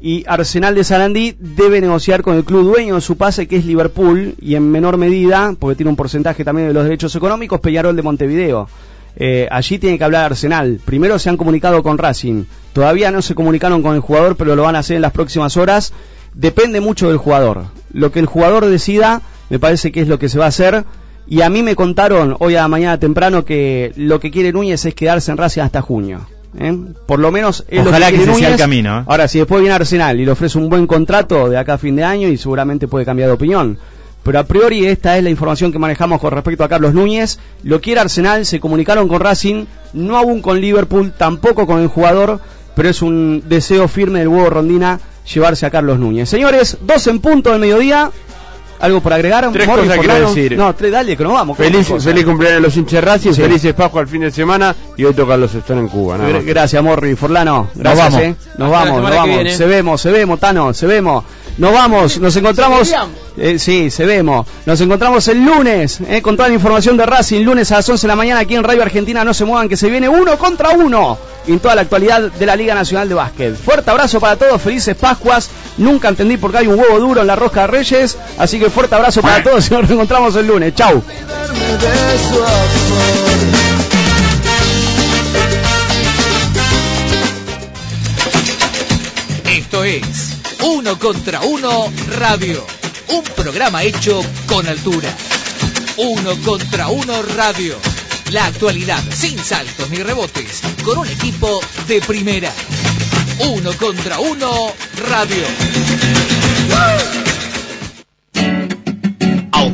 y Arsenal de Sarandí debe negociar con el club dueño de su pase que es Liverpool y en menor medida, porque tiene un porcentaje también de los derechos económicos, Peñarol de Montevideo. Eh, allí tiene que hablar Arsenal. Primero se han comunicado con Racing. Todavía no se comunicaron con el jugador, pero lo van a hacer en las próximas horas. Depende mucho del jugador. Lo que el jugador decida, me parece que es lo que se va a hacer. Y a mí me contaron hoy a la mañana temprano que lo que quiere Núñez es quedarse en Racing hasta junio. ¿Eh? Por lo menos es Ojalá que, sea el camino. ¿eh? Ahora, si después viene Arsenal y le ofrece un buen contrato de acá a fin de año y seguramente puede cambiar de opinión. Pero a priori esta es la información que manejamos con respecto a Carlos Núñez. Lo quiere Arsenal, se comunicaron con Racing, no aún con Liverpool, tampoco con el jugador, pero es un deseo firme del huevo Rondina llevarse a Carlos Núñez. Señores, dos en punto del mediodía. ¿Algo por agregar? Tres cosas quiero decir. No, tres, dale, que nos vamos. Feliz, feliz cumpleaños a los hinchas Racing, felices Pascua al fin de semana y hoy toca los están en Cuba. Gracias, Morri. Forlano, gracias. Nos vamos, eh. nos vamos, nos vamos. Se vemos, se vemos, Tano, se vemos. Nos vamos, nos encontramos. Eh, sí, se vemos. Nos encontramos el lunes eh, con toda la información de Racing. Lunes a las 11 de la mañana aquí en Radio Argentina. No se muevan, que se viene uno contra uno en toda la actualidad de la Liga Nacional de Básquet. Fuerte abrazo para todos, felices Pascuas. Nunca entendí por qué hay un huevo duro en la rosca de Reyes. Así que fuerte abrazo para todos y nos encontramos el lunes. Chau. Esto es Uno contra Uno Radio. Un programa hecho con altura. Uno contra Uno Radio. La actualidad sin saltos ni rebotes. Con un equipo de primera. Uno contra Uno Radio.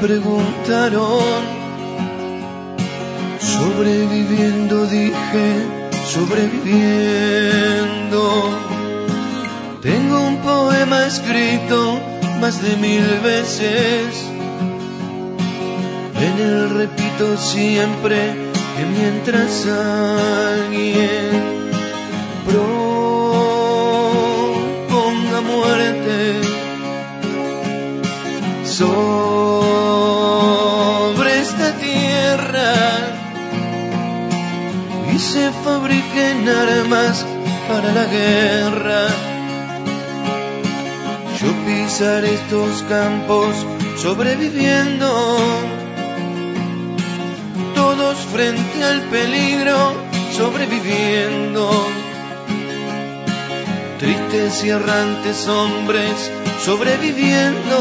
preguntaron. Sobreviviendo, dije, sobreviviendo. Tengo un poema escrito más de mil veces. En él repito siempre que mientras alguien se fabriquen armas para la guerra. Yo pisaré estos campos sobreviviendo, todos frente al peligro sobreviviendo. Tristes y errantes hombres sobreviviendo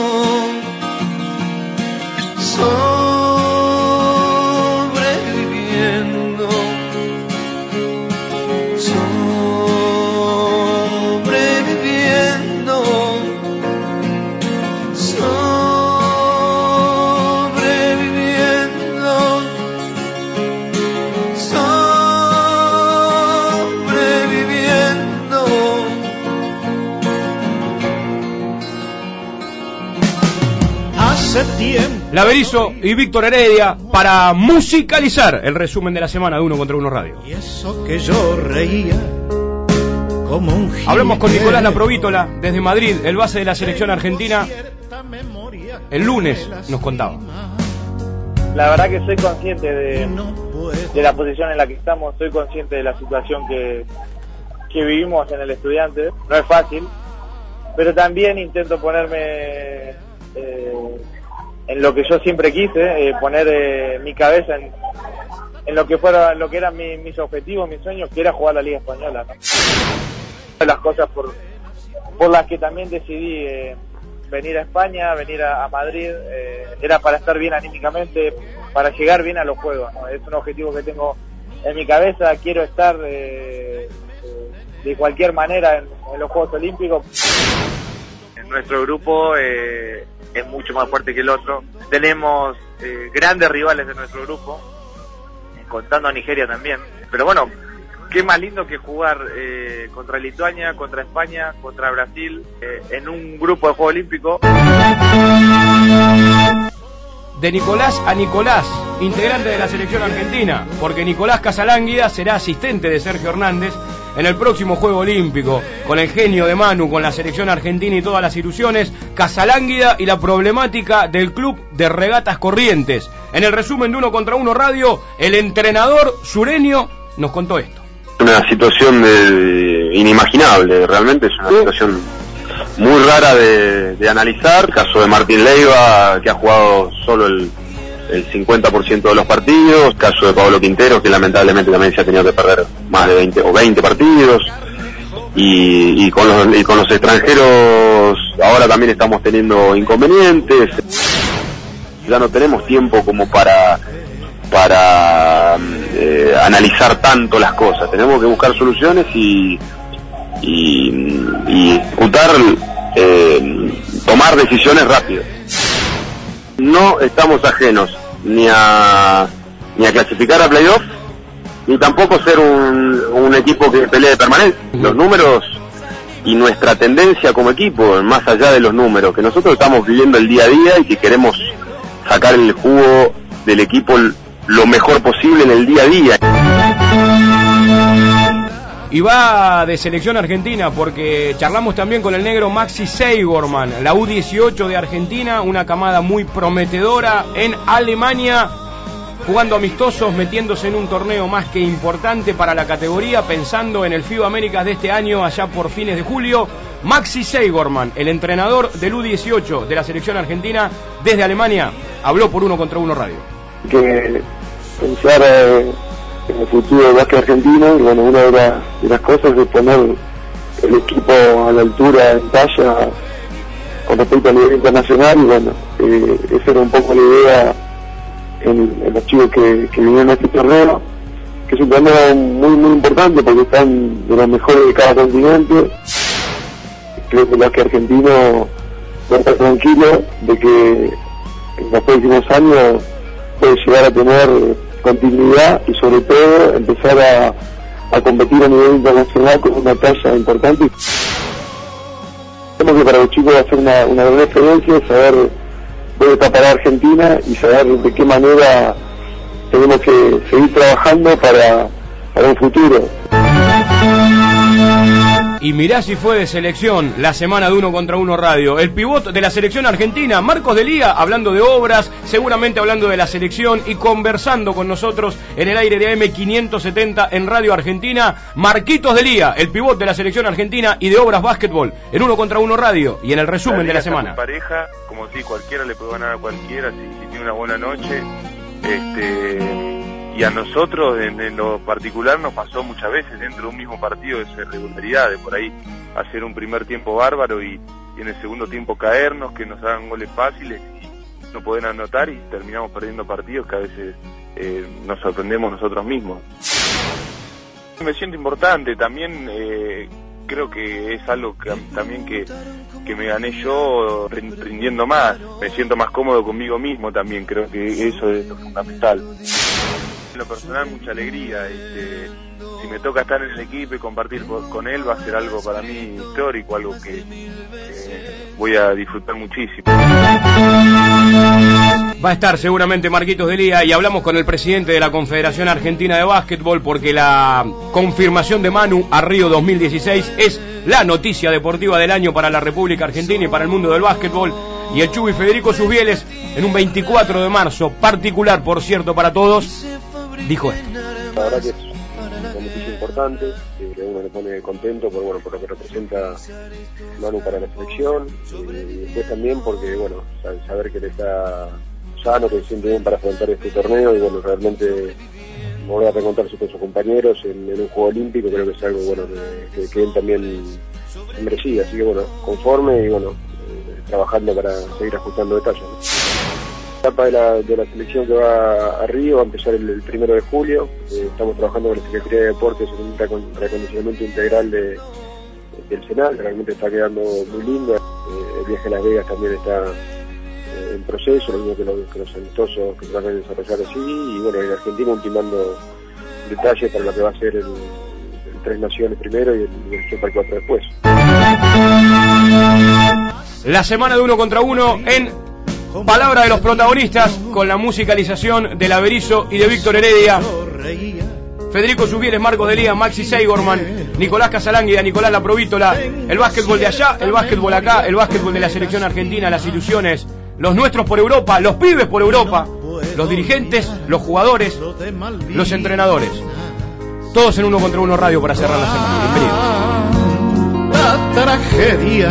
y Víctor Heredia para musicalizar el resumen de la semana de Uno contra Uno Radio. Y eso que yo reía como un Hablamos con Nicolás Laprovítola desde Madrid, el base de la selección argentina. El lunes nos contaba. La verdad que soy consciente de, de la posición en la que estamos, soy consciente de la situación que, que vivimos en el estudiante. No es fácil, pero también intento ponerme eh, en lo que yo siempre quise, eh, poner eh, mi cabeza en, en, lo que fuera, lo que eran mis objetivos, mis sueños, que era jugar la Liga Española. ¿no? Las cosas por, por las que también decidí eh, venir a España, venir a, Madrid, era para estar bien anímicamente, para llegar bien a los juegos. Es un objetivo que tengo en mi cabeza quiero estar de cualquier manera en, los Juegos Olímpicos. Nuestro grupo es mucho más fuerte que el otro. Tenemos grandes rivales de nuestro grupo, contando a Nigeria también. Pero bueno, qué más lindo que jugar eh, contra Lituania, contra España, contra Brasil, eh, en un grupo de Juego Olímpico. De Nicolás a Nicolás, integrante de la selección argentina, porque Nicolás Casalánguida será asistente de Sergio Hernández en el próximo Juego Olímpico, con el genio de Manu, con la selección argentina y todas las ilusiones, Casalánguida y la problemática del club de regatas corrientes. En el resumen de Uno contra Uno Radio, el entrenador sureño nos contó esto una situación de, inimaginable, realmente es una situación muy rara de, analizar. El caso de Martín Leiva, que ha jugado solo el, el 50% de los partidos. Caso de Pablo Quintero, que lamentablemente también se ha tenido que perder más de 20 o 20 partidos. Y, y, con los, y con los extranjeros ahora también estamos teniendo inconvenientes. Ya no tenemos tiempo como para para eh, analizar tanto las cosas. Tenemos que buscar soluciones y, y, y eh, tomar decisiones rápidas. No estamos ajenos ni a, ni a clasificar a playoff, ni tampoco ser un, un equipo que pelee permanente. Los números y nuestra tendencia como equipo, más allá de los números, que nosotros estamos viviendo el día a día y que queremos sacar el jugo del equipo lo mejor posible en el día a día. Y va de selección argentina porque charlamos también con el negro Maxi Seigorman, la U18 de Argentina, una camada muy prometedora en Alemania, jugando amistosos, metiéndose en un torneo más que importante para la categoría, pensando en el FIBA Américas de este año, allá por fines de julio. Maxi Seigorman, el entrenador del U18 de la selección argentina desde Alemania, habló por uno contra uno radio que pensar en el futuro del básquet argentino y bueno, una de, las cosas es poner el equipo a la altura en talla con respecto al nivel internacional y bueno, eh, esa era un poco la idea en, los chicos que, que vinieron a este torneo, que es un torneo muy muy importante porque están de los mejores de cada continente. Creo que el básquet argentino puede estar tranquilo de que en los próximos años puede llegar a tener continuidad y sobre todo empezar a, a competir a nivel internacional con una talla importante. Creo que para los chicos va a ser una, una gran experiencia saber dónde está para Argentina y saber de qué manera tenemos que seguir trabajando para, para un futuro. Y mirá si fue de selección la semana de uno contra uno radio. El pivot de la selección argentina, Marcos de Lía, hablando de obras, seguramente hablando de la selección y conversando con nosotros en el aire de AM570 en Radio Argentina. Marquitos de Lía, el pivot de la selección argentina y de obras básquetbol en uno contra uno radio y en el resumen de la semana. pareja, como si cualquiera le puede ganar a cualquiera si, tiene una buena noche. Este y a nosotros en, lo particular nos pasó muchas veces dentro de un mismo partido esa irregularidad de por ahí hacer un primer tiempo bárbaro y, en el segundo tiempo caernos, que nos hagan goles fáciles y no pueden anotar y terminamos perdiendo partidos que a veces eh, nos sorprendemos nosotros mismos. Me siento importante, también eh, creo que es algo también que, que me gané yo rindiendo más, me siento más cómodo conmigo mismo también, creo que eso es lo fundamental en lo personal mucha alegría. Este, si me toca estar en el equipo y compartir con él va a ser algo para mí histórico, algo que voy a disfrutar muchísimo. Va a estar seguramente Marquitos Delía y hablamos con el presidente de la Confederación Argentina de Básquetbol porque la confirmación de Manu a Río 2016 es la noticia deportiva del año para la República Argentina y para el mundo del básquetbol. Y el Chubi Federico Susbieles en un 24 de marzo, particular por cierto para todos, dijo esto. La verdad que es una noticia importante, que uno le pone contento por, bueno, por lo que representa Manu para la selección y después también porque, bueno, saber que él está sano, que se siente bien para afrontar este torneo y, bueno, realmente volver a reencontrarse con sus compañeros en, un juego olímpico creo que es algo, bueno, que, él también merecía. Así que, bueno, conforme y, bueno, eh, trabajando para seguir ajustando detalles etapa de la, de la selección que va a Río va a empezar el, primero de julio. Eh, estamos trabajando con la Secretaría de Deportes en un reconocimiento integral de, del Senal, realmente está quedando muy lindo. Eh, el viaje a Las Vegas también está en proceso, lo mismo que los, que amistosos que se van a desarrollar así. Y bueno, en Argentina ultimando detalles para lo que va a ser el, Tres Naciones primero y el, el Super 4 después. La semana de uno contra uno en Palabra de los protagonistas con la musicalización de Laverizo y de Víctor Heredia. Federico Subieres, Marcos de Lía, Maxi Seigorman, Nicolás Casalánguida, Nicolás La Provítola, el básquetbol de allá, el básquetbol acá, el básquetbol de la selección argentina, las ilusiones, los nuestros por Europa, los pibes por Europa, los dirigentes, los jugadores, los entrenadores. Todos en uno contra uno radio para cerrar la semana. Bienvenidos. La tragedia.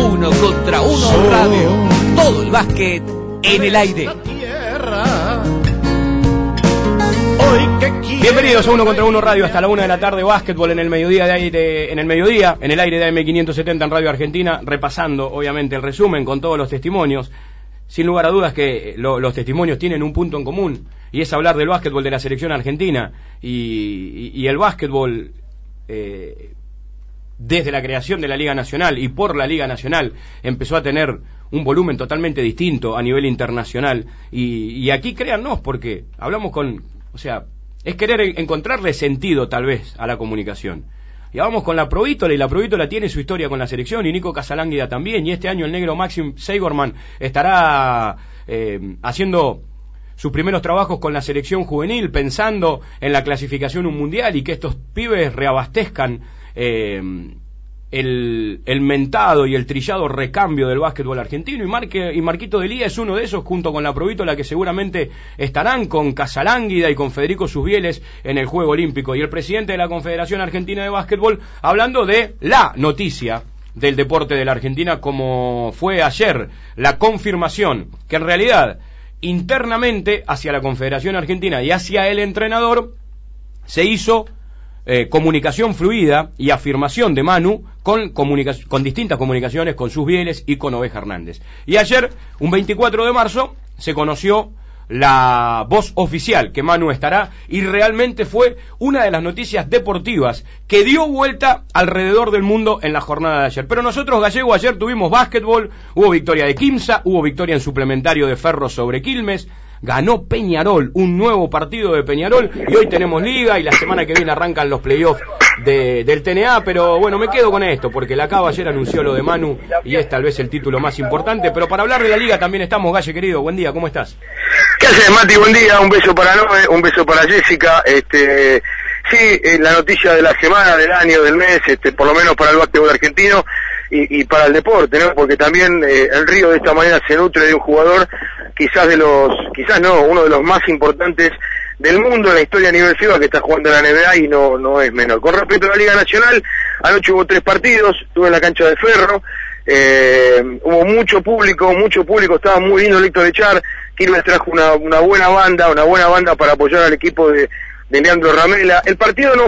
Uno contra uno radio. Todo el básquet en el aire. Bienvenidos a Uno contra Uno Radio hasta la una de la tarde, básquetbol en el mediodía de aire, en el mediodía, en el aire de AM570 en Radio Argentina, repasando obviamente el resumen con todos los testimonios. Sin lugar a dudas que los testimonios tienen un punto en común y es hablar del básquetbol de la selección argentina y, el básquetbol eh, desde la creación de la Liga Nacional y por la Liga Nacional empezó a tener un volumen totalmente distinto a nivel internacional y, aquí créannos porque hablamos con, o sea, es querer encontrarle sentido tal vez a la comunicación. Y vamos con la Provítola, y la Provítola tiene su historia con la selección, y Nico Casalánguida también, y este año el negro Maxim Seigorman estará eh, haciendo sus primeros trabajos con la selección juvenil, pensando en la clasificación un mundial y que estos pibes reabastezcan eh, el, el, mentado y el trillado recambio del básquetbol argentino. Y, Marque, y Marquito Delía es uno de esos junto con la Provítola que seguramente estarán con Casalánguida y con Federico Susbieles en el Juego Olímpico. Y el presidente de la Confederación Argentina de Básquetbol hablando de la noticia del deporte de la Argentina como fue ayer la confirmación que en realidad internamente hacia la Confederación Argentina y hacia el entrenador se hizo eh, comunicación fluida y afirmación de Manu con, con distintas comunicaciones con sus bieles y con Oveja Hernández. Y ayer, un 24 de marzo, se conoció la voz oficial que Manu estará y realmente fue una de las noticias deportivas que dio vuelta alrededor del mundo en la jornada de ayer. Pero nosotros, Gallego, ayer tuvimos básquetbol, hubo victoria de Quimsa, hubo victoria en suplementario de Ferro sobre Quilmes, ganó Peñarol, un nuevo partido de Peñarol y hoy tenemos liga y la semana que viene arrancan los playoffs de, del TNA, pero bueno, me quedo con esto porque la Cava ayer anunció lo de Manu y es tal vez el título más importante, pero para hablar de la liga también estamos, Galle querido, buen día, ¿cómo estás? ¿Qué haces, Mati? Buen día, un beso para Noé, un beso para Jessica, este... Sí, eh, la noticia de la semana, del año, del mes, este, por lo menos para el básquetbol argentino y, y para el deporte, ¿no? Porque también eh, el Río de esta manera se nutre de un jugador quizás de los, quizás no, uno de los más importantes del mundo en la historia a nivel FIBA que está jugando en la NBA y no, no es menor. Con respecto a la Liga Nacional, anoche hubo tres partidos, estuve en la cancha de Ferro, eh, hubo mucho público, mucho público, estaba muy lindo el Héctor Echar, Quilmes trajo una, una buena banda, una buena banda para apoyar al equipo de, de Leandro Ramela. El partido no